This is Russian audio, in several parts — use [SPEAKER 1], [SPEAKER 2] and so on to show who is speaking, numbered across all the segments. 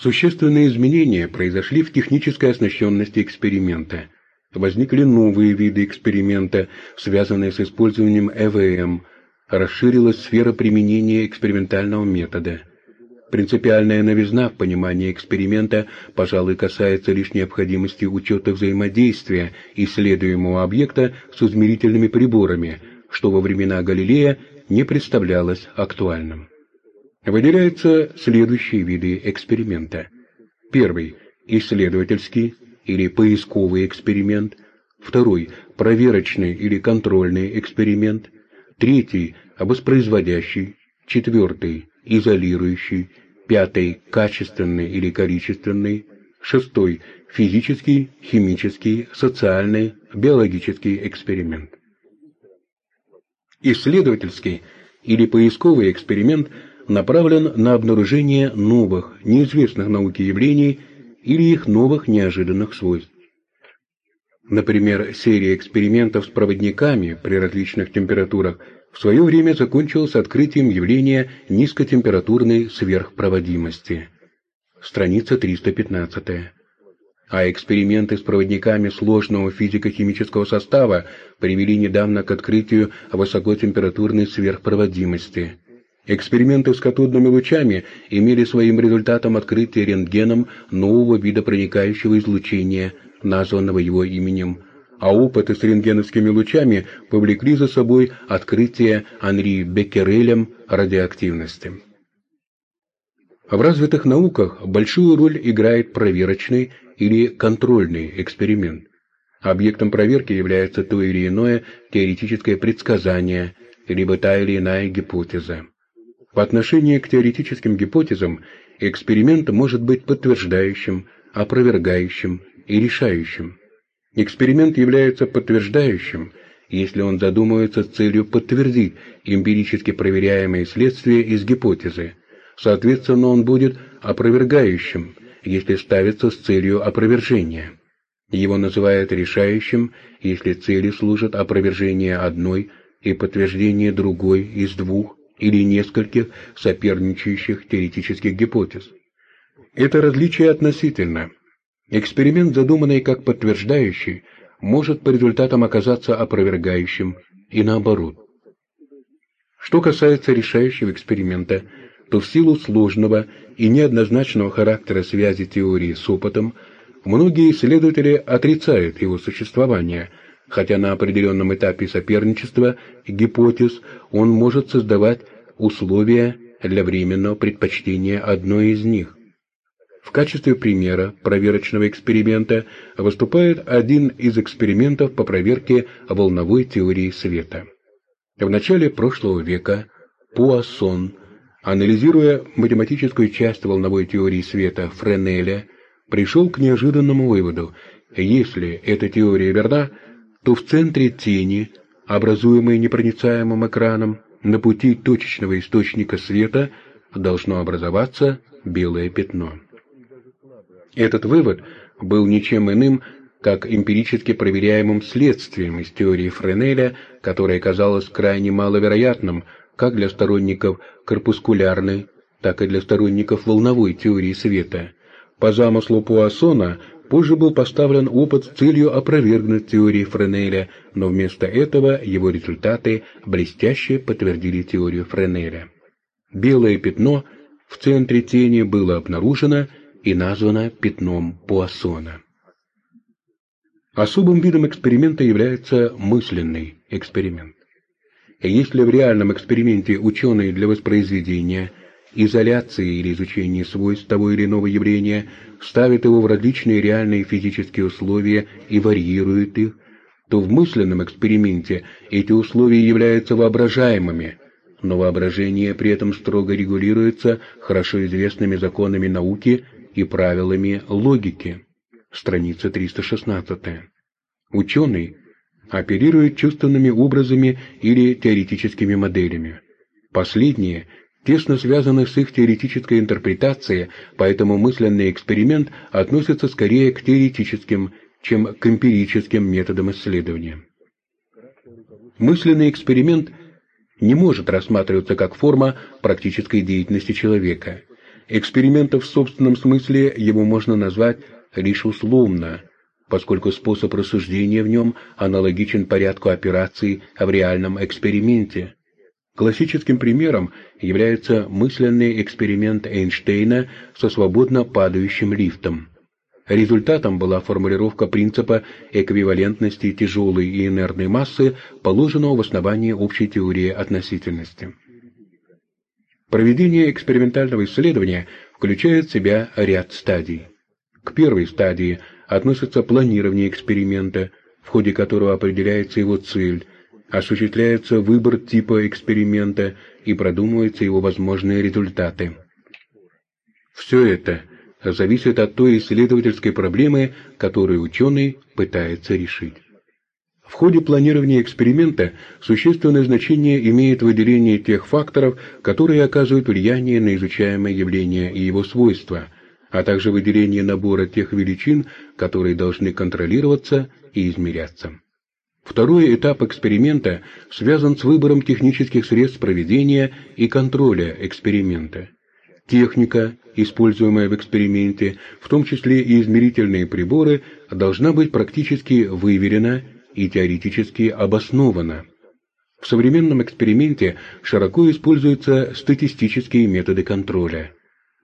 [SPEAKER 1] Существенные изменения произошли в технической оснащенности эксперимента. Возникли новые виды эксперимента, связанные с использованием ЭВМ, расширилась сфера применения экспериментального метода. Принципиальная новизна в понимании эксперимента, пожалуй, касается лишь необходимости учета взаимодействия исследуемого объекта с измерительными приборами, что во времена Галилея не представлялось актуальным. Выделяются следующие виды эксперимента. Первый – исследовательский или поисковый эксперимент. Второй – проверочный или контрольный эксперимент. Третий – воспроизводящий. Четвертый – изолирующий. Пятый – качественный или количественный. Шестой – физический, химический, социальный, биологический эксперимент. Исследовательский или поисковый эксперимент – направлен на обнаружение новых, неизвестных науке явлений или их новых неожиданных свойств. Например, серия экспериментов с проводниками при различных температурах в свое время закончилась открытием явления низкотемпературной сверхпроводимости. Страница 315. А эксперименты с проводниками сложного физико-химического состава привели недавно к открытию высокотемпературной сверхпроводимости. Эксперименты с катодными лучами имели своим результатом открытие рентгеном нового вида проникающего излучения, названного его именем, а опыты с рентгеновскими лучами повлекли за собой открытие Анри Беккерелем радиоактивности. В развитых науках большую роль играет проверочный или контрольный эксперимент. Объектом проверки является то или иное теоретическое предсказание, либо та или иная гипотеза. В отношении к теоретическим гипотезам эксперимент может быть подтверждающим, опровергающим и решающим. Эксперимент является подтверждающим, если он задумывается с целью подтвердить эмпирически проверяемые следствия из гипотезы. Соответственно, он будет опровергающим, если ставится с целью опровержения. Его называют решающим, если цели служат опровержение одной и подтверждение другой из двух или нескольких соперничающих теоретических гипотез. Это различие относительно. Эксперимент, задуманный как подтверждающий, может по результатам оказаться опровергающим и наоборот. Что касается решающего эксперимента, то в силу сложного и неоднозначного характера связи теории с опытом, многие исследователи отрицают его существование – хотя на определенном этапе соперничества гипотез он может создавать условия для временного предпочтения одной из них. В качестве примера проверочного эксперимента выступает один из экспериментов по проверке волновой теории света. В начале прошлого века Пуассон, анализируя математическую часть волновой теории света Френеля, пришел к неожиданному выводу. Если эта теория верна, то в центре тени, образуемой непроницаемым экраном, на пути точечного источника света должно образоваться белое пятно. Этот вывод был ничем иным, как эмпирически проверяемым следствием из теории Френеля, которая казалась крайне маловероятным как для сторонников корпускулярной, так и для сторонников волновой теории света. По замыслу Пуассона Позже был поставлен опыт с целью опровергнуть теории Френеля, но вместо этого его результаты блестяще подтвердили теорию Френеля. Белое пятно в центре тени было обнаружено и названо пятном Пуассона. Особым видом эксперимента является мысленный эксперимент. Если в реальном эксперименте ученые для воспроизведения – изоляции или изучения свойств того или иного явления, ставит его в различные реальные физические условия и варьирует их, то в мысленном эксперименте эти условия являются воображаемыми, но воображение при этом строго регулируется хорошо известными законами науки и правилами логики. Страница 316. Ученый оперирует чувственными образами или теоретическими моделями. Последние – тесно связаны с их теоретической интерпретацией, поэтому мысленный эксперимент относится скорее к теоретическим, чем к эмпирическим методам исследования. Мысленный эксперимент не может рассматриваться как форма практической деятельности человека. эксперимента в собственном смысле его можно назвать лишь условно, поскольку способ рассуждения в нем аналогичен порядку операций в реальном эксперименте. Классическим примером является мысленный эксперимент Эйнштейна со свободно падающим лифтом. Результатом была формулировка принципа эквивалентности тяжелой и инертной массы, положенного в основании общей теории относительности. Проведение экспериментального исследования включает в себя ряд стадий. К первой стадии относится планирование эксперимента, в ходе которого определяется его цель, осуществляется выбор типа эксперимента и продумываются его возможные результаты. Все это зависит от той исследовательской проблемы, которую ученый пытается решить. В ходе планирования эксперимента существенное значение имеет выделение тех факторов, которые оказывают влияние на изучаемое явление и его свойства, а также выделение набора тех величин, которые должны контролироваться и измеряться. Второй этап эксперимента связан с выбором технических средств проведения и контроля эксперимента. Техника, используемая в эксперименте, в том числе и измерительные приборы, должна быть практически выверена и теоретически обоснована. В современном эксперименте широко используются статистические методы контроля.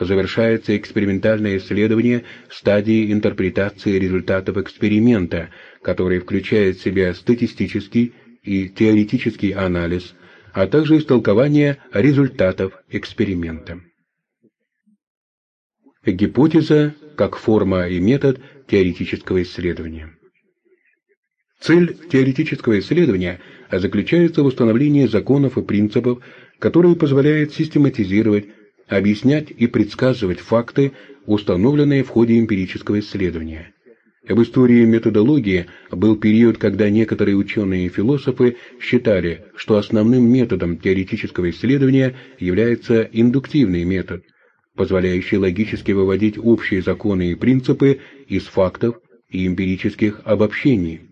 [SPEAKER 1] Завершается экспериментальное исследование стадии интерпретации результатов эксперимента, который включает в себя статистический и теоретический анализ, а также истолкование результатов эксперимента. Гипотеза как форма и метод теоретического исследования. Цель теоретического исследования заключается в установлении законов и принципов, которые позволяют систематизировать, объяснять и предсказывать факты, установленные в ходе эмпирического исследования. В истории методологии был период, когда некоторые ученые и философы считали, что основным методом теоретического исследования является индуктивный метод – позволяющий логически выводить общие законы и принципы из фактов и эмпирических обобщений.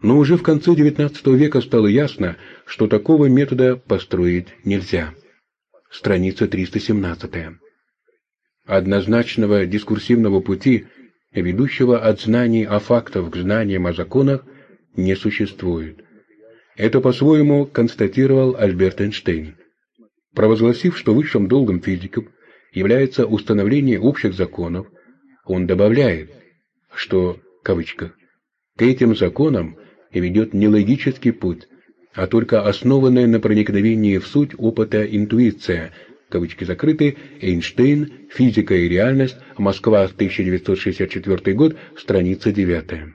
[SPEAKER 1] Но уже в конце XIX века стало ясно, что такого метода построить нельзя. Страница 317. Однозначного дискурсивного пути, ведущего от знаний о фактах к знаниям о законах, не существует. Это по-своему констатировал Альберт Эйнштейн провозгласив, что высшим долгом физиков является установление общих законов, он добавляет, что, кавычка, к этим законам ведет не логический путь, а только основанная на проникновении в суть опыта интуиция, кавычки закрыты, Эйнштейн, физика и реальность, Москва, 1964 год, страница 9.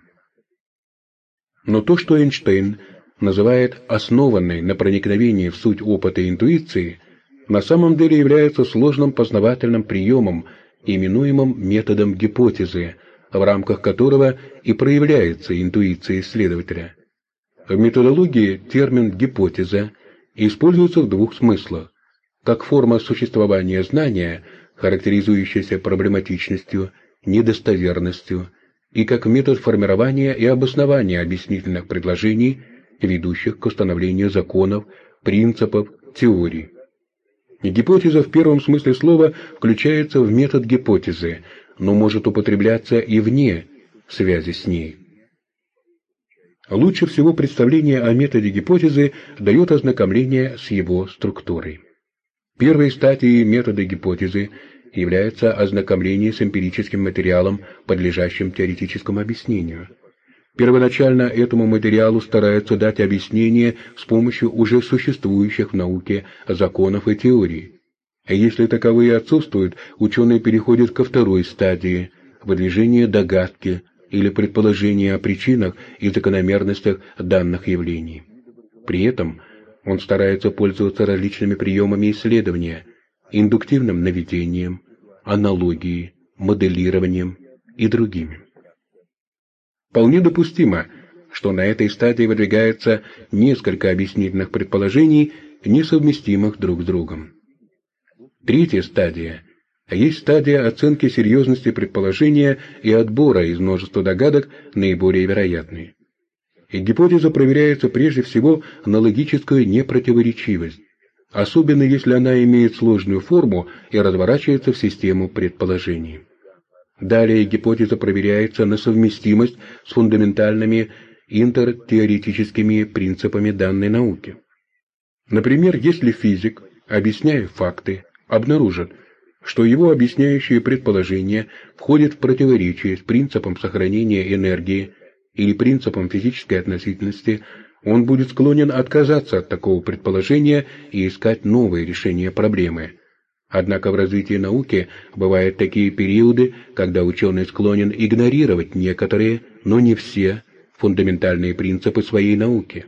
[SPEAKER 1] Но то, что Эйнштейн называет основанной на проникновении в суть опыта интуиции, на самом деле является сложным познавательным приемом, именуемым методом гипотезы, в рамках которого и проявляется интуиция исследователя. В методологии термин «гипотеза» используется в двух смыслах – как форма существования знания, характеризующаяся проблематичностью, недостоверностью, и как метод формирования и обоснования объяснительных предложений, ведущих к установлению законов, принципов, теорий. Гипотеза в первом смысле слова включается в метод гипотезы, но может употребляться и вне связи с ней. Лучше всего представление о методе гипотезы дает ознакомление с его структурой. Первой стадией метода гипотезы является ознакомление с эмпирическим материалом, подлежащим теоретическому объяснению – Первоначально этому материалу стараются дать объяснение с помощью уже существующих в науке законов и теорий. А если таковые отсутствуют, ученые переходят ко второй стадии – выдвижения догадки или предположения о причинах и закономерностях данных явлений. При этом он старается пользоваться различными приемами исследования – индуктивным наведением, аналогией, моделированием и другими. Вполне допустимо, что на этой стадии выдвигается несколько объяснительных предположений, несовместимых друг с другом. Третья стадия есть стадия оценки серьезности предположения и отбора из множества догадок наиболее вероятные. И гипотеза проверяется прежде всего на логическую непротиворечивость. особенно если она имеет сложную форму и разворачивается в систему предположений. Далее гипотеза проверяется на совместимость с фундаментальными интертеоретическими принципами данной науки. Например, если физик, объясняя факты, обнаружит, что его объясняющие предположения входят в противоречие с принципом сохранения энергии или принципом физической относительности, он будет склонен отказаться от такого предположения и искать новые решения проблемы – Однако в развитии науки бывают такие периоды, когда ученый склонен игнорировать некоторые, но не все, фундаментальные принципы своей науки.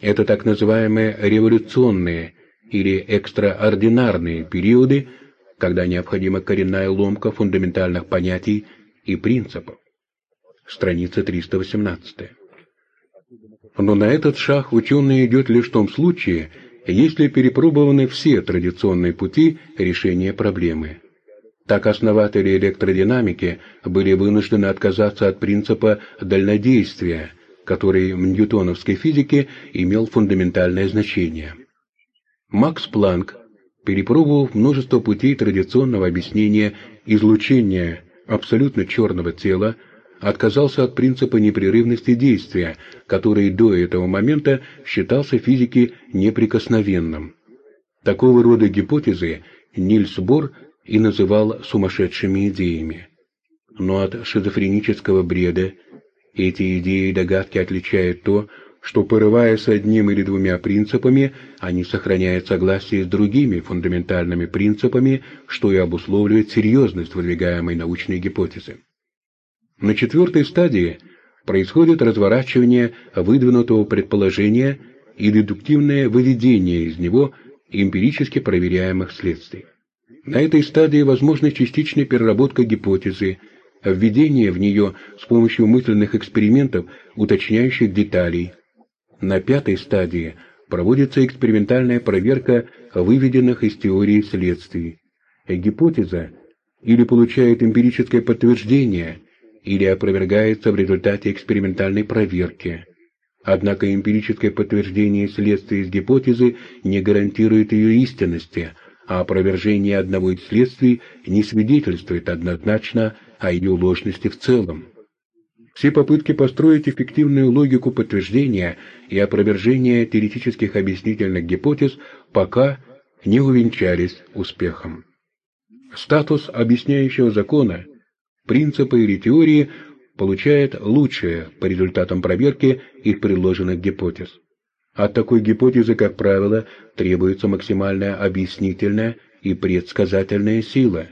[SPEAKER 1] Это так называемые революционные или экстраординарные периоды, когда необходима коренная ломка фундаментальных понятий и принципов. Страница 318. Но на этот шаг ученый идет лишь в том случае, если перепробованы все традиционные пути решения проблемы. Так основатели электродинамики были вынуждены отказаться от принципа дальнодействия, который в ньютоновской физике имел фундаментальное значение. Макс Планк, перепробовав множество путей традиционного объяснения излучения абсолютно черного тела, отказался от принципа непрерывности действия, который до этого момента считался физики неприкосновенным. Такого рода гипотезы Нильс Бор и называл сумасшедшими идеями. Но от шизофренического бреда эти идеи и догадки отличают то, что, порываясь одним или двумя принципами, они сохраняют согласие с другими фундаментальными принципами, что и обусловливает серьезность выдвигаемой научной гипотезы. На четвертой стадии происходит разворачивание выдвинутого предположения и дедуктивное выведение из него эмпирически проверяемых следствий. На этой стадии возможна частичная переработка гипотезы, введение в нее с помощью мысленных экспериментов уточняющих деталей. На пятой стадии проводится экспериментальная проверка выведенных из теории следствий. Гипотеза или получает эмпирическое подтверждение, или опровергается в результате экспериментальной проверки. Однако эмпирическое подтверждение следствия из гипотезы не гарантирует ее истинности, а опровержение одного из следствий не свидетельствует однозначно о ее ложности в целом. Все попытки построить эффективную логику подтверждения и опровержения теоретических объяснительных гипотез пока не увенчались успехом. Статус объясняющего закона – принципы или теории получает лучшее по результатам проверки их предложенных гипотез. От такой гипотезы, как правило, требуется максимальная объяснительная и предсказательная сила.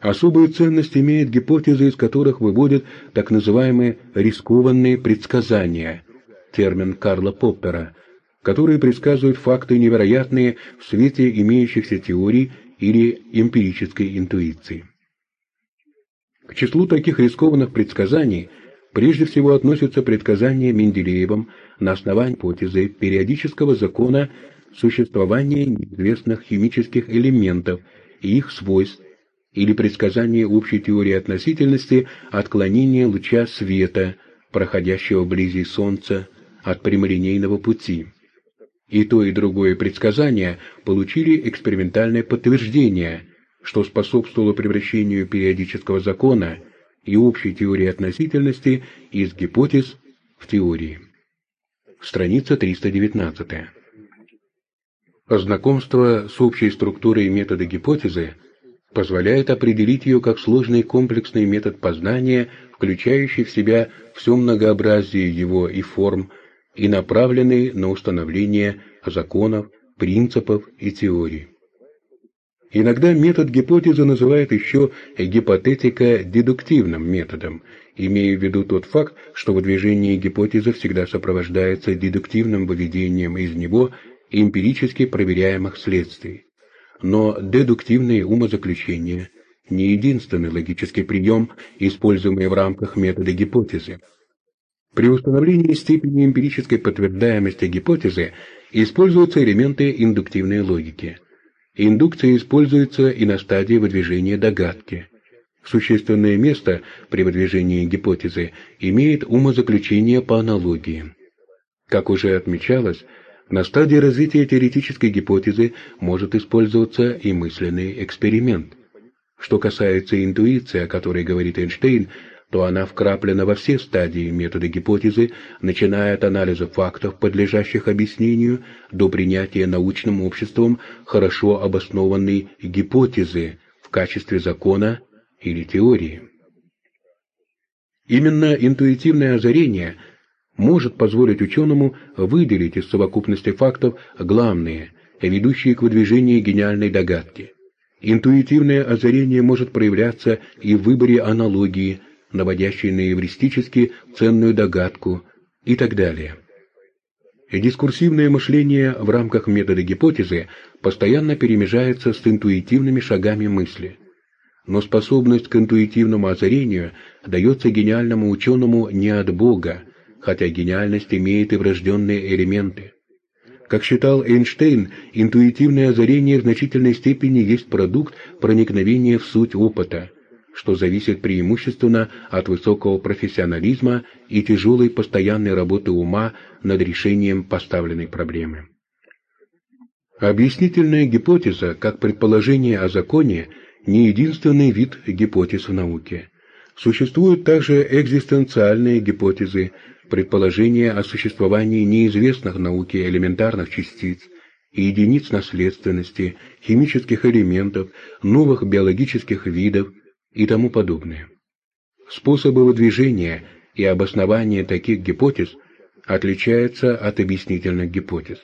[SPEAKER 1] Особую ценность имеют гипотезы, из которых выводят так называемые рискованные предсказания, термин Карла Поппера, которые предсказывают факты невероятные в свете имеющихся теорий или эмпирической интуиции. К числу таких рискованных предсказаний прежде всего относятся предсказания Менделеевым на основании гипотезы периодического закона существования неизвестных химических элементов и их свойств, или предсказание общей теории относительности отклонения луча света, проходящего вблизи Солнца, от прямолинейного пути. И то, и другое предсказание получили экспериментальное подтверждение, что способствовало превращению периодического закона и общей теории относительности из гипотез в теории. Страница 319. Знакомство с общей структурой метода гипотезы позволяет определить ее как сложный комплексный метод познания, включающий в себя все многообразие его и форм, и направленный на установление законов, принципов и теорий. Иногда метод гипотезы называют еще гипотетико-дедуктивным методом, имея в виду тот факт, что выдвижение гипотезы всегда сопровождается дедуктивным выведением из него эмпирически проверяемых следствий. Но дедуктивные умозаключения не единственный логический прием, используемый в рамках метода гипотезы. При установлении степени эмпирической подтверждаемости гипотезы используются элементы индуктивной логики – Индукция используется и на стадии выдвижения догадки. Существенное место при выдвижении гипотезы имеет умозаключение по аналогии. Как уже отмечалось, На стадии развития теоретической гипотезы может использоваться и мысленный эксперимент. Что касается интуиции, о которой говорит Эйнштейн, то она вкраплена во все стадии метода гипотезы, начиная от анализа фактов, подлежащих объяснению, до принятия научным обществом хорошо обоснованной гипотезы в качестве закона или теории. Именно интуитивное озарение может позволить ученому выделить из совокупности фактов главные, ведущие к выдвижению гениальной догадки. Интуитивное озарение может проявляться и в выборе аналогии, наводящей на эвристически ценную догадку и так далее. Дискурсивное мышление в рамках метода гипотезы постоянно перемежается с интуитивными шагами мысли. Но способность к интуитивному озарению дается гениальному ученому не от Бога, хотя гениальность имеет и врожденные элементы. Как считал Эйнштейн, интуитивное озарение в значительной степени есть продукт проникновения в суть опыта – что зависит преимущественно от высокого профессионализма и тяжелой постоянной работы ума над решением поставленной проблемы. Объяснительная гипотеза, как предположение о законе, не единственный вид гипотез в науке. Существуют также экзистенциальные гипотезы, предположения о существовании неизвестных науке элементарных частиц, и единиц наследственности, химических элементов, новых биологических видов, и тому подобное. Способы выдвижения и обоснования таких гипотез отличаются от объяснительных гипотез.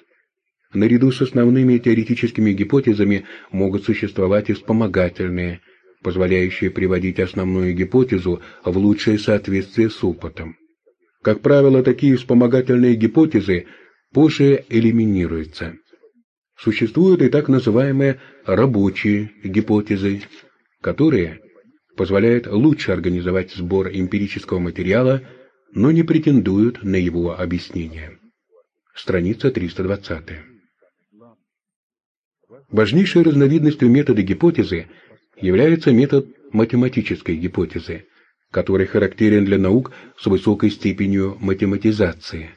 [SPEAKER 1] Наряду с основными теоретическими гипотезами могут существовать и вспомогательные, позволяющие приводить основную гипотезу в лучшее соответствие с опытом. Как правило, такие вспомогательные гипотезы позже элиминируются. Существуют и так называемые рабочие гипотезы, которые позволяют лучше организовать сбор эмпирического материала, но не претендуют на его объяснение. Страница 320. Важнейшей разновидностью метода гипотезы является метод математической гипотезы, который характерен для наук с высокой степенью математизации.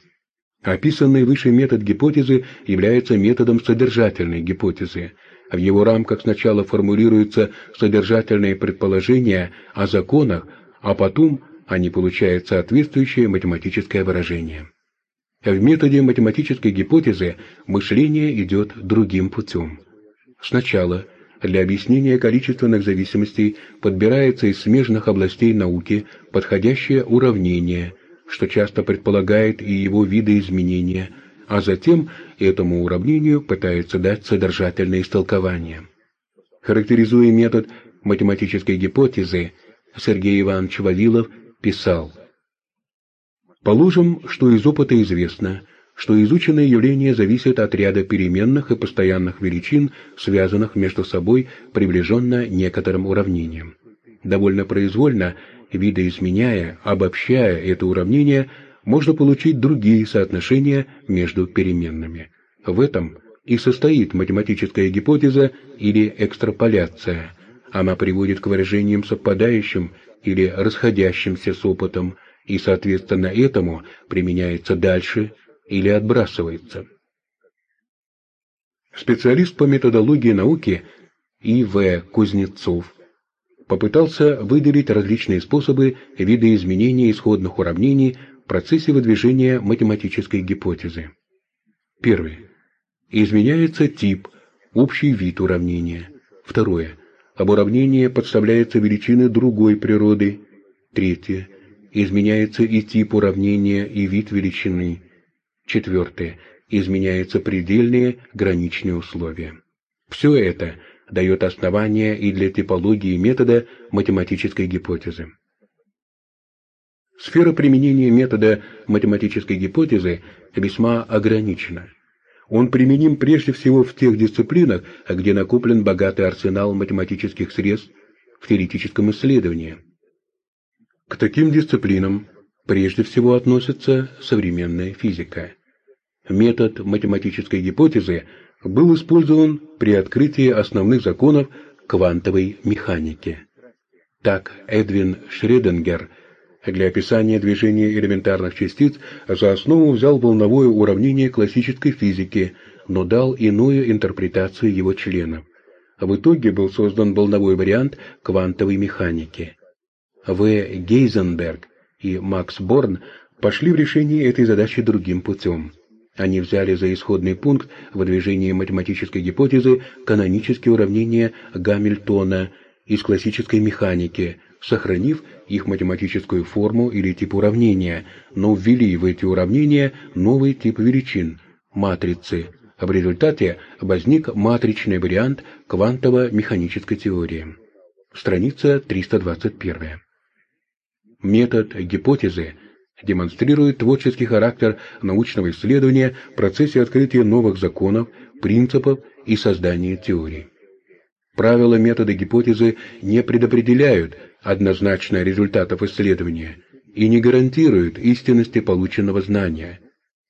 [SPEAKER 1] Описанный выше метод гипотезы является методом содержательной гипотезы – в его рамках сначала формулируются содержательные предположения о законах, а потом они получают соответствующее математическое выражение. В методе математической гипотезы мышление идет другим путем. Сначала для объяснения количественных зависимостей подбирается из смежных областей науки подходящее уравнение, что часто предполагает и его видоизменения – а затем этому уравнению пытаются дать содержательное истолкование. Характеризуя метод математической гипотезы, Сергей Иванович Вавилов писал «Положим, что из опыта известно, что изученное явление зависит от ряда переменных и постоянных величин, связанных между собой приближенно некоторым уравнением. Довольно произвольно, видоизменяя, обобщая это уравнение, можно получить другие соотношения между переменными. В этом и состоит математическая гипотеза или экстраполяция. Она приводит к выражениям совпадающим или расходящимся с опытом, и, соответственно, этому применяется дальше или отбрасывается. Специалист по методологии науки И.В. Кузнецов попытался выделить различные способы видоизменения исходных уравнений процессе выдвижения математической гипотезы. Первый. Изменяется тип, общий вид уравнения. Второе. Об уравнении подставляются величины другой природы. Третье. Изменяется и тип уравнения, и вид величины. Четвертое. Изменяются предельные граничные условия. Все это дает основания и для типологии метода математической гипотезы. Сфера применения метода математической гипотезы весьма ограничена. Он применим прежде всего в тех дисциплинах, где накоплен богатый арсенал математических средств в теоретическом исследовании. К таким дисциплинам прежде всего относится современная физика. Метод математической гипотезы был использован при открытии основных законов квантовой механики. Так Эдвин Шреденгер Для описания движения элементарных частиц за основу взял волновое уравнение классической физики, но дал иную интерпретацию его членов. В итоге был создан волновой вариант квантовой механики. В. Гейзенберг и Макс Борн пошли в решении этой задачи другим путем. Они взяли за исходный пункт выдвижения математической гипотезы канонические уравнения Гамильтона из классической механики, сохранив их математическую форму или тип уравнения, но ввели в эти уравнения новый тип величин – матрицы. В результате возник матричный вариант квантово-механической теории. Страница 321. Метод гипотезы демонстрирует творческий характер научного исследования в процессе открытия новых законов, принципов и создания теорий. Правила метода гипотезы не предопределяют однозначно результатов исследования и не гарантируют истинности полученного знания.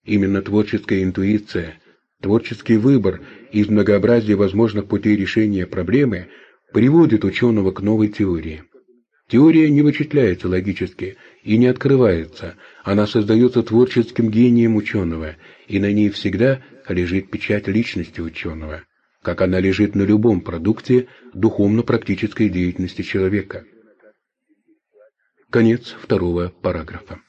[SPEAKER 1] Именно творческая интуиция, творческий выбор из многообразия возможных путей решения проблемы приводит ученого к новой теории. Теория не вычисляется логически и не открывается, она создается творческим гением ученого, и на ней всегда лежит печать личности ученого, как она лежит на любом продукте духовно-практической деятельности человека. Конец второго параграфа.